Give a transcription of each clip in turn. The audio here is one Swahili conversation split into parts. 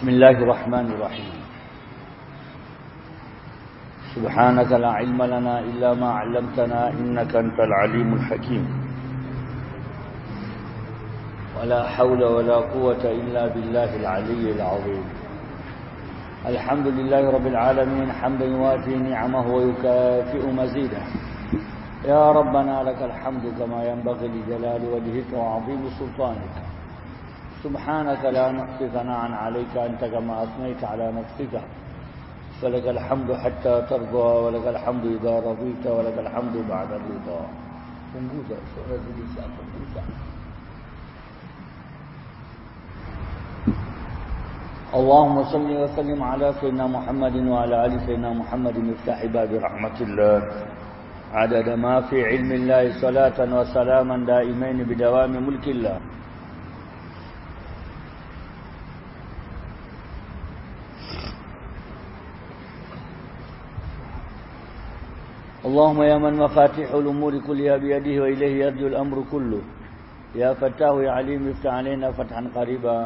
بسم الله الرحمن الرحيم. سبحانك لا علم لنا إلا ما علمتنا إنك أنت العليم الحكيم. ولا حول ولا قوة إلا بالله العلي العظيم. الحمد لله رب العالمين حمدا يوافي نعمه ويكافئ مزيده. يا ربنا لك الحمد كما ينبغي لجلال وجهك وعظيم سلطانك. سبحانك لا نحصي ثناء عليك أنت كما أثنيت على نفسك. فلك الحمد حتى ترضى ولك الحمد إذا رضيت ولك الحمد بعد الرضا. اللهم صل وسلم على سيدنا محمد وعلى آل سيدنا محمد مفتاح باب رحمة الله. عدد ما في علم الله صلاة وسلاما دائمين بدوام ملك الله. اللهم يا من مفاتيح الأمور كلها بيده وإليه يرجو الأمر كله. يا فتاه يا عليم افتح علينا فتحا قريبا.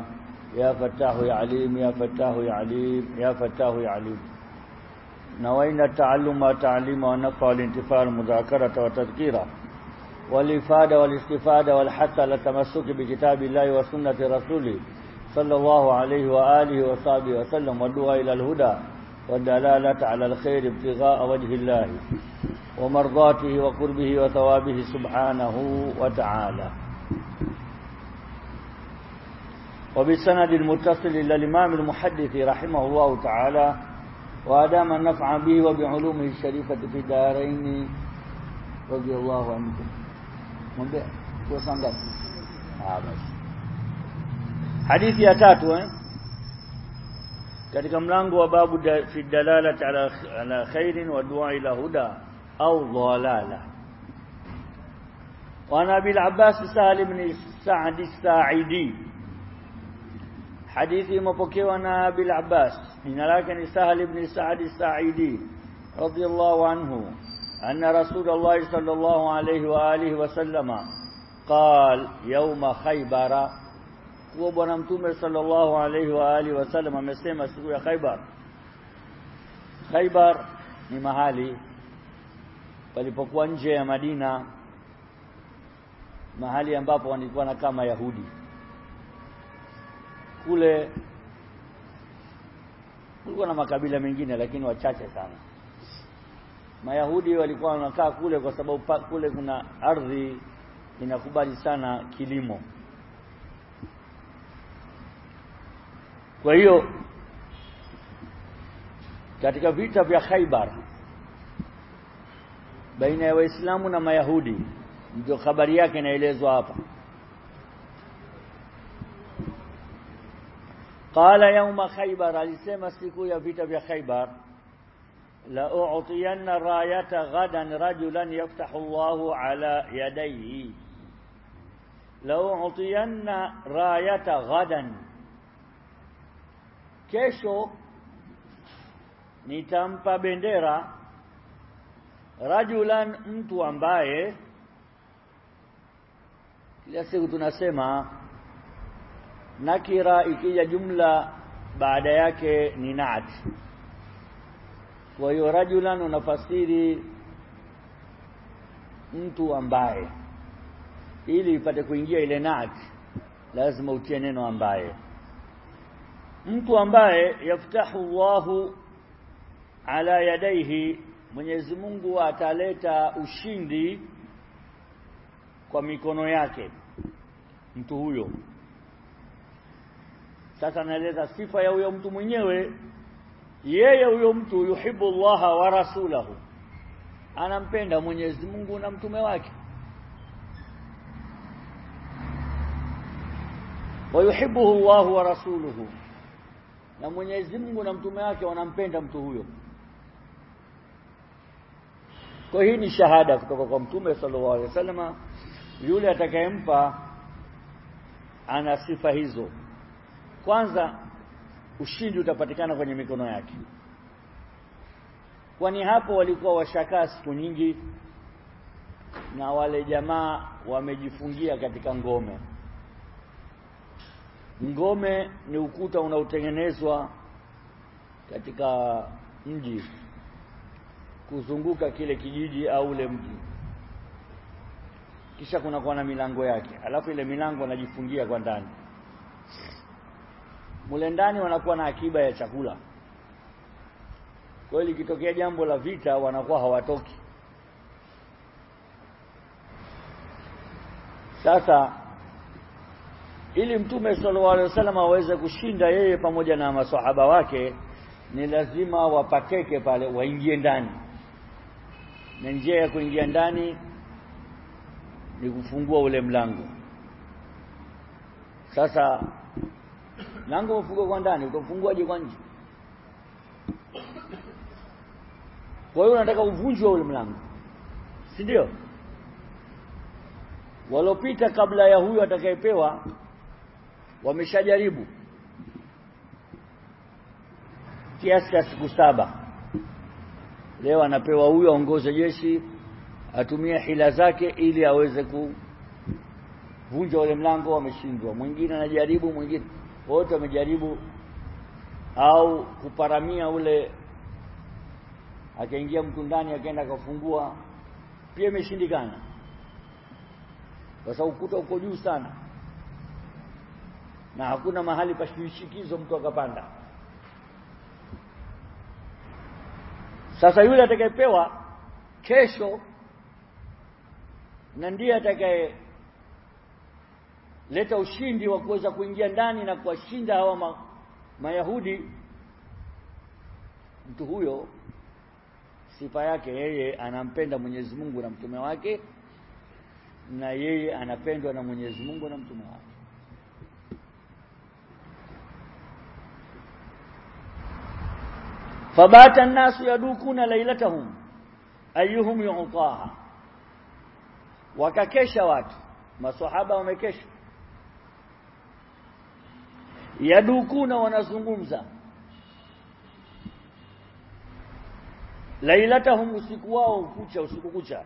يا فتاه يا عليم يا فتاه يا عليم يا فتاه يا عليم. نوينا التعلم والتعليم والنفع والانتفاع المذاكرة والتذكيرة. والإفادة والاستفادة والحث على التمسك بكتاب الله وسنة رسوله صلى الله عليه وآله وصحبه وسلم والدعاء إلى الهدى. والدلالة على الخير ابتغاء وجه الله ومرضاته وقربه وثوابه سبحانه وتعالى. وبالسند المتصل إلى الإمام المحدث رحمه الله تعالى وأدام النفع به وبعلومه الشريفة في الدارين رضي الله عنكم sangapi ah basi hadithi ya tatu eh katika mlango wa babu da, fi dalalat ala, ala khairin wa du'a ila huda au dhalala. وعن أبي العباس سهل بن سعد الساعدي حديثي مبكيو أن أبي العباس من لكن سهل بن سعد الساعدي رضي الله عنه أن رسول الله صلى الله عليه وآله وسلم قال يوم خيبر kuwa bwana mtume sallallahu alayhi wa alihi wasallam amesema siku ya Khaibar Khaibar ni mahali palipokuwa nje ya Madina mahali ambapo walikuwa na kama Yahudi kule kulikuwa na makabila mengine lakini wachache sana. Mayahudi walikuwa wanakaa kule kwa sababu kule kuna ardhi inakubali sana kilimo Kwa hiyo katika vita vya Khaibar baina ya Waislamu na Mayahudi ndio habari yake inaelezwa hapa. Qala yauma Khaibar alisema siku ya vita vya Khaibar la u'tiyanna rayata ghadan rajulan yaftahu Allahu ala yadayhi la u'tiyanna rayata ghadan kesho nitampa bendera rajulan mtu ambaye kila siku tunasema nakira ikija jumla baada yake ni naat kwa hiyo rajulan unafasiri mtu ambaye. Ili ipate kuingia ile naat lazima utie neno ambaye mtu ambaye yaftahu Allahu ala yadaihi Mwenyezi Mungu ataleta ushindi kwa mikono yake. Mtu huyo. Sasa naeleza sifa ya huyo mtu mwenyewe. Yeye huyo mtu yuhibbu Allah wa rasulahu. Anampenda Mwenyezi Mungu na mtume wake. Wa yuhibbu Allah wa rasuluhu na Mwenyezi Mungu na mtume wake wanampenda mtu huyo. Kwa hii ni shahada kutoka kwa Mtume sallallahu alaihi wasallam yule atakayempa ana sifa hizo. Kwanza ushindi utapatikana kwenye mikono yake. Kwani hapo walikuwa washakaa siku nyingi na wale jamaa wamejifungia katika ngome. Ngome ni ukuta unaotengenezwa katika mji kuzunguka kile kijiji au ule mji. Kisha kunakuwa na milango yake alafu ile milango anajifungia kwa ndani. Mule ndani wanakuwa na akiba ya chakula. Kwa hiyo likitokea jambo la vita wanakuwa hawatoki. Sasa ili mtume sallallahu alaihi wasallam aweze kushinda yeye pamoja na maswahaba wake ni lazima wapakeke pale waingie ndani. Na njia ya kuingia ndani ni kufungua ule mlango. Sasa mlango ufungwe kwa ndani utafunguaje kwa nje? Kwa hiyo unataka uvunjwe ule mlango si ndio? Walopita kabla ya huyo atakayepewa wameshajaribu. Kiasi cha siku saba. Leo anapewa huyo aongoze jeshi atumie hila zake ili aweze kuvunja ule mlango wameshindwa. Mwingine anajaribu mwingine wote wamejaribu au kuparamia ule akaingia mtu ndani akaenda akafungua. Pia imeshindikana. Kwa sababu ukuta uko juu sana na hakuna mahali pa shikizo mtu akapanda. Sasa yule atakayepewa kesho na ndiye atakaye leta ushindi wa kuweza kuingia ndani na kuwashinda hawa ma, Mayahudi mtu huyo sifa yake yeye anampenda Mwenyezi Mungu na mtume wake na yeye anapendwa na Mwenyezi Mungu na mtume wake fabata an-nasu yadukuna lailatahum ayuhum yu'taha wakakesha watu maswahaba wamekesha yadukuna wanazungumza lailatahum usiku wao kucha usiku kucha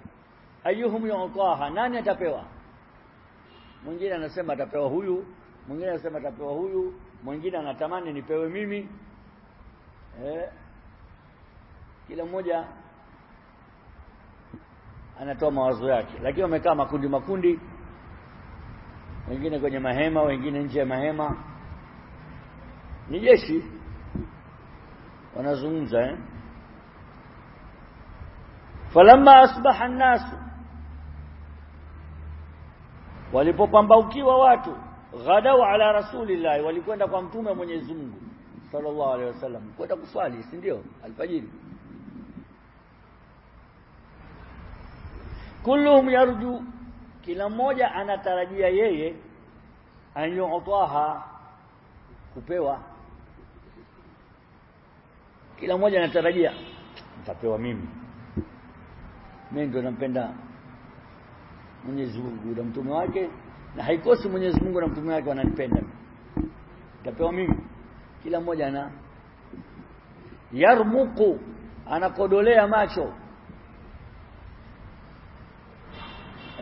ayuhum yu'taha nani atapewa mwingine anasema atapewa huyu mwingine anasema atapewa huyu mwingine anatamani nipewe mimi eh kila mmoja anatoa mawazo yake. Lakini wamekaa makundi makundi wengine kwenye mahema wengine nje ya mahema. Ni jeshi. Wanazungumza eh? Falamma asbaha an-nas, walipopambaukiwa watu ghadau ala rasulillahi, walikwenda kwa mtume wa Mwenyezi Mungu sallallahu alaihi wasallam kwenda kuswali si ndio? Alfajiri kulluhum yarju. Kila mmoja anatarajia yeye anyutaha kupewa. Kila mmoja anatarajia nitapewa mimi. Mimi ndio nampenda Mwenyezi Mungu na mtume wake. Na haikosi Mwenyezi Mungu na mtume wake wananipenda. Nitapewa mimi. Kila mmoja ana yarmuku anakodolea macho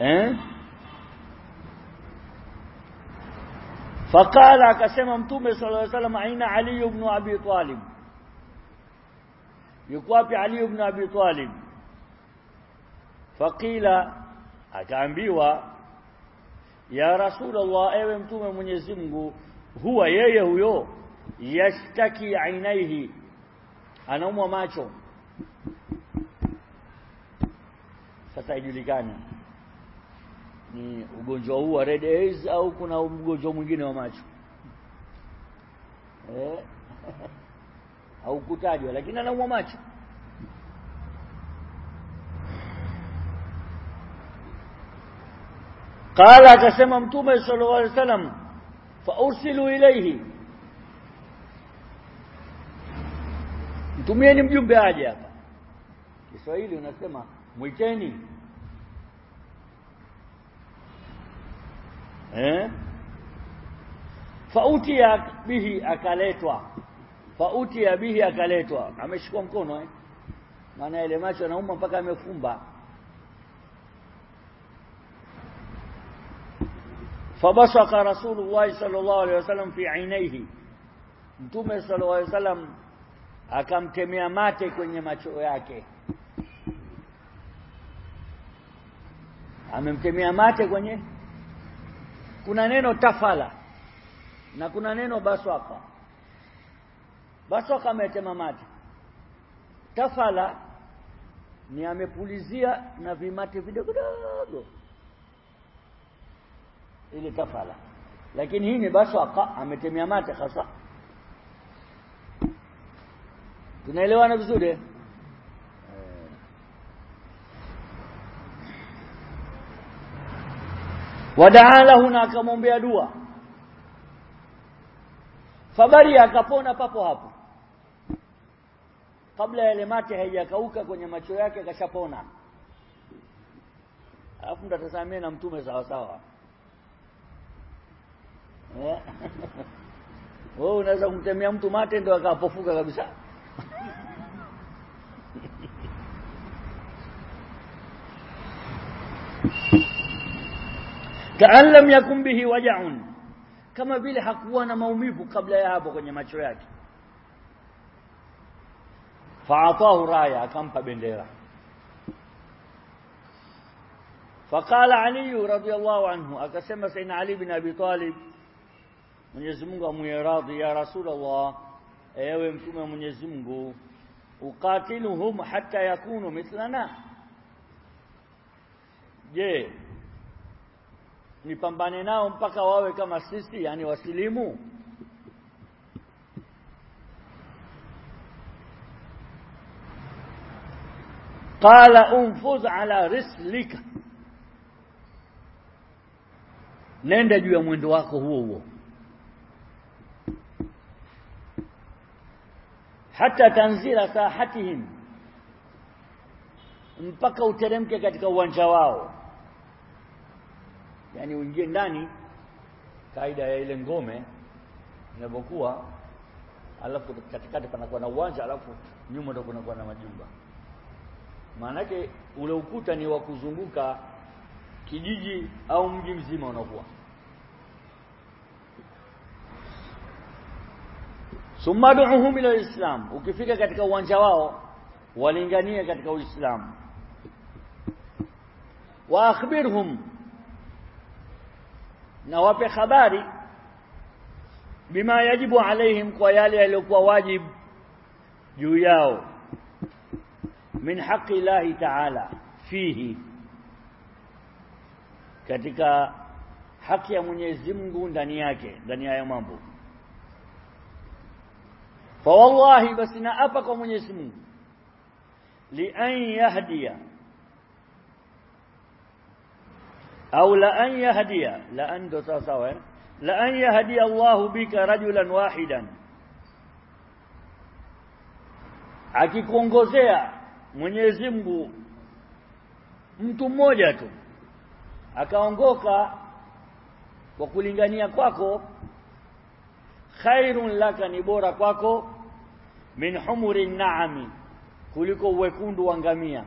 eh? Faqala akasema mtume sallallahu alaihi wasallam aina ali ibn abi talib? Yuko wapi ali ibn abi talib? Faqila akaambiwa ya rasulullah ewe mtume mwenyezi Mungu huwa yeye huyo? Yashtaki ainaihi anaumwa macho. Sasa ijulikane ni ugonjwa huu wa red eyes au kuna ugonjwa mwingine wa macho? Eh? Au kutajwa lakini anaumwa macho. Qala akasema mtume sallallahu alaihi wasallam fa ursilu ilayhi. Mtumieni mjumbe aje hapa. Kiswahili unasema mwiteni eh? Fautia bihi akaletwa. Fautia bihi akaletwa. Ameshikwa mkono eh? Maana ile macho anauma mpaka amefumba fabasaka rasulullah sallallahu alaihi wasallam fi ainaihi mtume sallallahu alaihi wasallam akamtemea mate kwenye macho yake. Amemtemea mate kwenye kuna neno tafala. Na kuna neno baswaka baswaka ametema mate tafala ni amepulizia na vimate vidogo vidogo ile tafala. Lakini hii ni baswaka ametemea mate hasa. Tunaelewana vizuri eh? Wadaa lahu na akamwombea dua. Fabari akapona papo hapo. Kabla yale mate haijakauka kwenye macho yake akashapona alafu mtatasamia na mtume sawa sawa. Wewe unaweza kumtemea mtu mate ndio akapofuka kabisa kaan lam yakun bihi waja'un. Kama vile hakuwa na maumivu kabla ya hapo kwenye macho yake. Faatahu raya akampa bendera. Faqala ali radhiyallahu anhu akasema sayyidina ali bin abi talib Mwenyezi Mungu amwie radhi ya Rasulullah ewe mtume wa Mwenyezi Mungu uqatiluhum hatta yakunu mithlana. Je nipambane nao mpaka wawe kama sisi yani wasilimu. Qala unfuz ala rislika. Nenda juu ya mwendo wako huo huo. Hata tanzila sahatihim mpaka uteremke katika uwanja wao yani uingie ndani kaida ya ile ngome inapokuwa alafu katikati panakuwa na uwanja alafu nyuma ndo kunakuwa na majumba. Maanake ule ukuta ni wa kuzunguka kijiji au mji mzima unakuwa. Summa du'uhum ila islam ukifika katika uwanja wao walingania katika uislamu. Wa akhbirhum na wape habari bima yajibu alaihim kwa yale yaliyokuwa wajib juu yao min haqi llahi ta'ala fihi katika haki ya Mwenyezi Mungu ndani yake ndani ya mambo fa wallahi basi naapa kwa Mwenyezi Mungu li an yahdiya au la an yahdiya la an ndo sawa sawa eh? la an yahdiya Allah bika rajulan wahidan akikuongozea Mwenyezi Mungu mtu mmoja tu akaongoka kwa kulingania kwako khairun laka ni bora kwako min humuri naami kuliko wekundu wa ngamia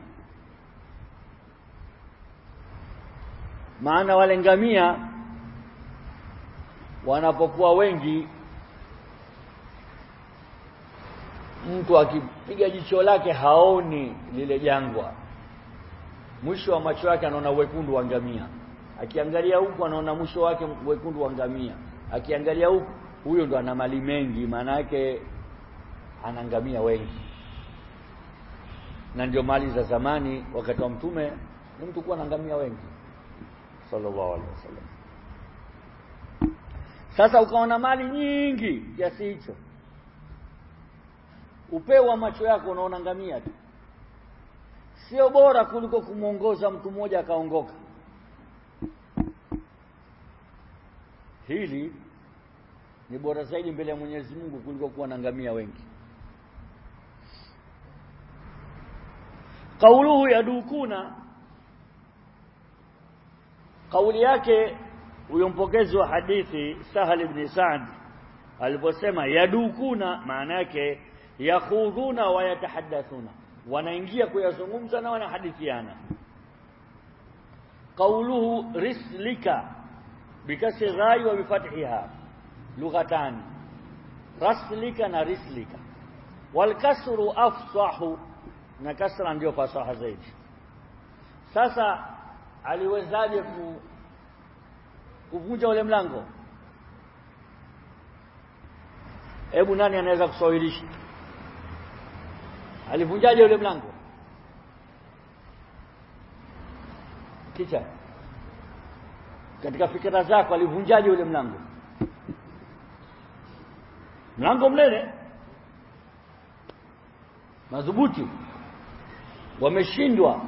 maana wale ngamia wanapokuwa wengi mtu akipiga jicho lake haoni lile jangwa. Mwisho wa macho yake anaona wekundu wa ngamia. Akiangalia huku anaona mwisho wake wekundu wa ngamia. Akiangalia huku huyo ndo ana mali mengi maana yake ana ngamia wengi. Na ndio mali za zamani wakati wa mtume ni mtu kuwa na ngamia wengi sallallahu alaihi wasallam. Sasa ukaona mali nyingi kiasi hicho. Upewa macho yako unaona ngamia tu. Sio bora kuliko kumwongoza mtu mmoja akaongoka. Hili ni bora zaidi mbele ya Mwenyezi Mungu kuliko kuwa na ngamia wengi. Kauluhu yadukuna kauli yake huyo mpokezi wa hadithi Sahal ibn Sa'd aliposema yadukuna maana yake yakhudhuna wa yatahaddathuna. Wanaingia kuyazungumza na wanahadithiana. Ghai wa bifathiha lughatan raslika na rislika. Kasru afsahu na kasra ndio fasaha zaidi. Sasa aliwezaje ku kuvunja ule mlango? Hebu nani anaweza kusawirisha alivunjaje ule mlango? Kicha katika fikra zako alivunjaje ule mlango? Mlango mnene. Madhubuti. Wameshindwa.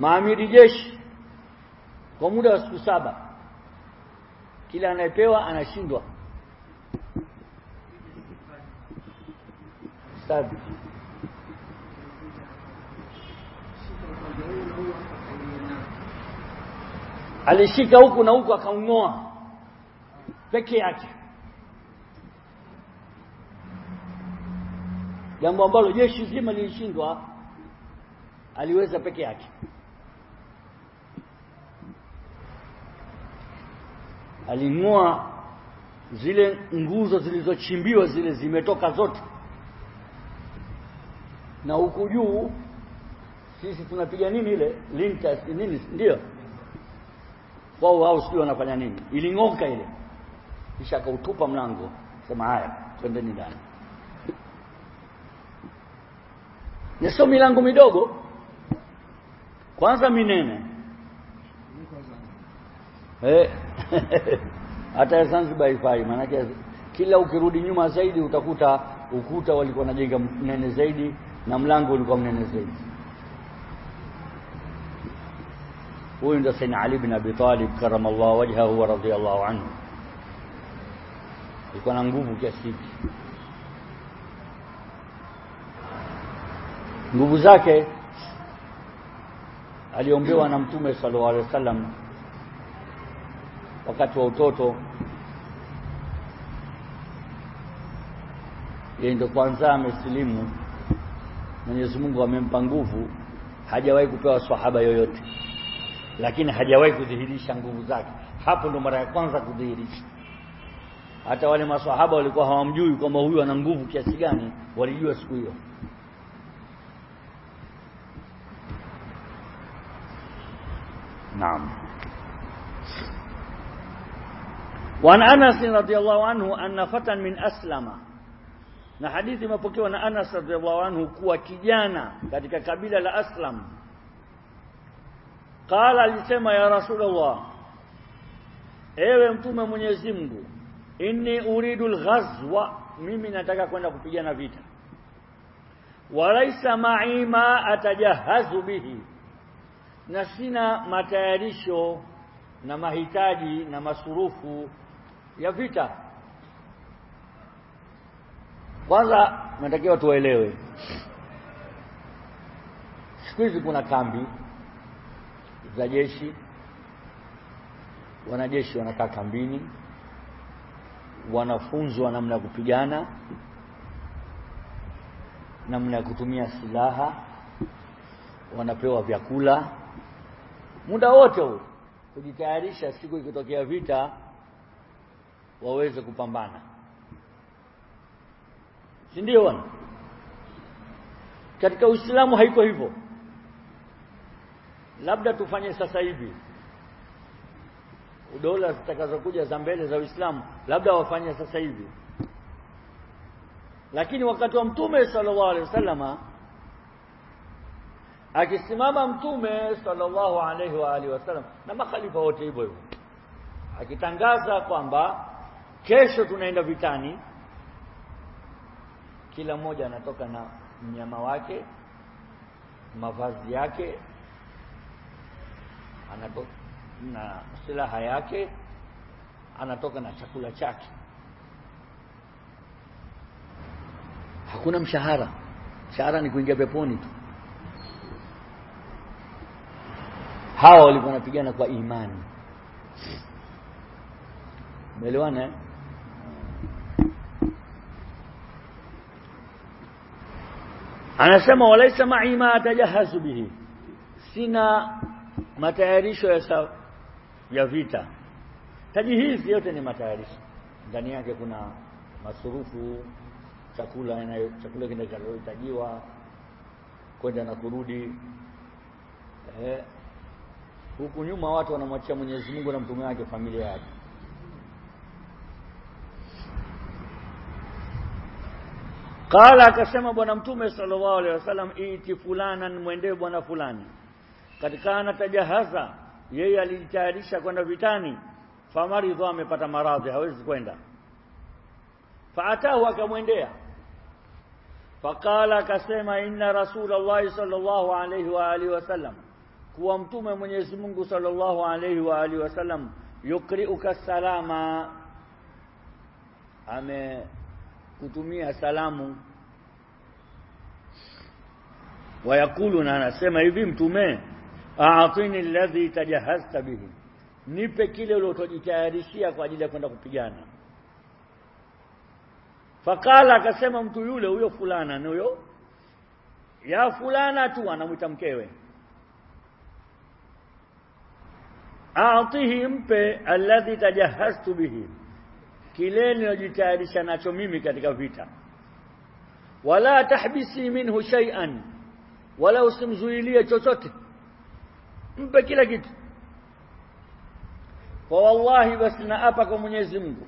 Maamiri jeshi kwa muda wa siku saba kila anayepewa anashindwa. Sabi alishika huku na huku akaung'oa. Peke yake. Jambo ambalo jeshi zima lilishindwa aliweza peke yake aling'oa zile nguzo zilizochimbiwa zile zimetoka zote. Na huku juu sisi tunapiga nini ile? Lintas nini ndio? Wao wao sio wanafanya nini. Iling'oka ile. Kisha akautupa mlango sema haya twendeni ndani. Na sio milango midogo. Kwanza minene. Eh hata Zanzibar ifai maanake kila ukirudi nyuma zaidi utakuta ukuta walikuwa najenga mnene zaidi na mlango ulikuwa mnene zaidi. Huyu ndio Sayyidina Ali bin Abi Talib karamallahu wajhahu wa radiyallahu anhu. Alikuwa na nguvu kiasi hiki. Nguvu zake aliombewa na mtume sallallahu alaihi wasallam wakati wa utoto. Yeye ndio kwanza amesilimu. Mwenyezi Mungu amempa nguvu. Hajawahi kupewa sahaba yoyote. Lakini hajawahi kudhihirisha nguvu zake. Hapo ndo mara ya kwanza kudhihirisha. Hata wale maswahaba walikuwa hawamjui kwamba huyu ana nguvu kiasi gani. Walijua siku hiyo. Naam Wan Anas radhiyallahu anhu anna fatan min aslama. Na hadithi imepokewa na Anas radhiyallahu anhu kuwa kijana katika kabila la Aslam. Qala alisema ya Rasulullah Ewe mtume Mwenyezi Mungu inni uridu alghazwa mimi nataka kwenda kupigana vita walaisa ma'i ma atajahazu bihi na sina matayarisho na mahitaji na masurufu ya vita. Kwanza natakiwa tuelewe. Siku hizi kuna kambi za jeshi. Wanajeshi wanakaa kambini. Wanafunzwa namna ya kupigana. Namna ya kutumia silaha. Wanapewa vyakula. Muda wote huu kujitayarisha siku ikitokea vita waweze kupambana. Si ndio katika Uislamu haiko hivyo. Labda tufanye sasa hivi. Dola zitakazokuja za mbele za Uislamu labda wafanye sasa hivi. Lakini wakati wa mtume sallallahu alaihi wasallama akisimama mtume sallallahu alaihi wa alihi wasallam na makhalifa wote hivyo hivyo akitangaza kwamba kesho tunaenda vitani. Kila mmoja anatoka na mnyama wake mavazi yake anatoka na silaha yake anatoka na chakula chake. Hakuna mshahara. Mshahara ni kuingia peponi tu. Hawa walikuwa wanapigana kwa imani. Umeelewana eh? Anasema walaisa ma'i ma atajahazu bihi. Sina matayarisho ya, sa, ya vita. Taji hizi yote ni matayarisho. Ndani yake kuna masurufu chakula inayo chakula kinachohitajiwa kwenda na kurudi. Eh, huku nyuma watu wanamwachia Mwenyezi Mungu na mtume wake familia yake Qala akasema bwana mtume sallallahu alaihi wasallam iti fulanan mwendee bwana fulani. Katika anatajahaza yeye alijitayarisha kwenda vitani. Famaridhu amepata maradhi hawezi kwenda. Faatahu akamwendea. Faqala akasema inna rasulallahi sallallahu alaihi wa alihi wasallam kuwa mtume Mwenyezi Mungu sallallahu alaihi wa alihi wasallam yukriuka salama. Ame kutumia salamu. Wayakulu na anasema hivi mtume aatini alladhi tajahazta bihi. Nipe kile uliotojitayarishia kwa ajili ya kwenda kupigana. Fakala akasema mtu yule huyo fulana ni huyo ya fulana tu anamwita mkewe. Aatihi mpe alladhi tajahaztu bihi kile ninajitayarisha nacho mimi katika vita. Wala tahbisi minhu shay'an wala usimzuilie chochote. Mpe kila kitu. Kwa wallahi basi naapa kwa Mwenyezi Mungu.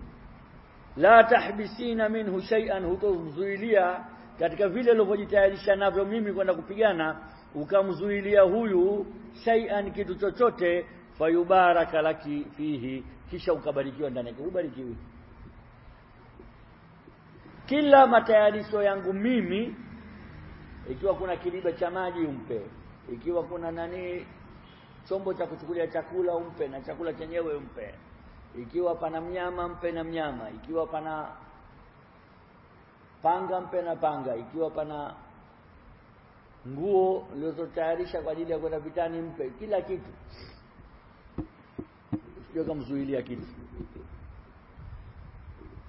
La tahbisina minhu shay'an hutomzuilia katika vile ulivyojitayarisha navyo mimi kwenda kupigana ukamzuilia huyu shay'an kitu chochote fayubaraka laki fihi kisha ukabarikiwa ndani yake. Ubarikiwi kila matayarisho yangu mimi ikiwa kuna kiriba cha maji umpe ikiwa kuna nani chombo cha kuchukulia chakula umpe na chakula chenyewe umpe ikiwa pana mnyama mpe na mnyama ikiwa pana panga mpe na panga ikiwa pana nguo ulizotayarisha kwa ajili ya kwenda vitani mpe kila kitu. Sio kamzuilia kitu.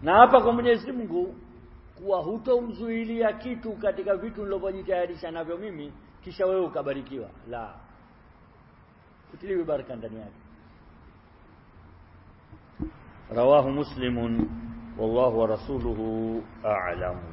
Na hapa kwa Mwenyezi Mungu kuwa hutomzuilia kitu katika vitu nilivyojitayarisha navyo mimi kisha wewe ukabarikiwa. La. Kutiliwe baraka ndani yake. Rawahu muslimun wallahu wa rasuluhu a'lamu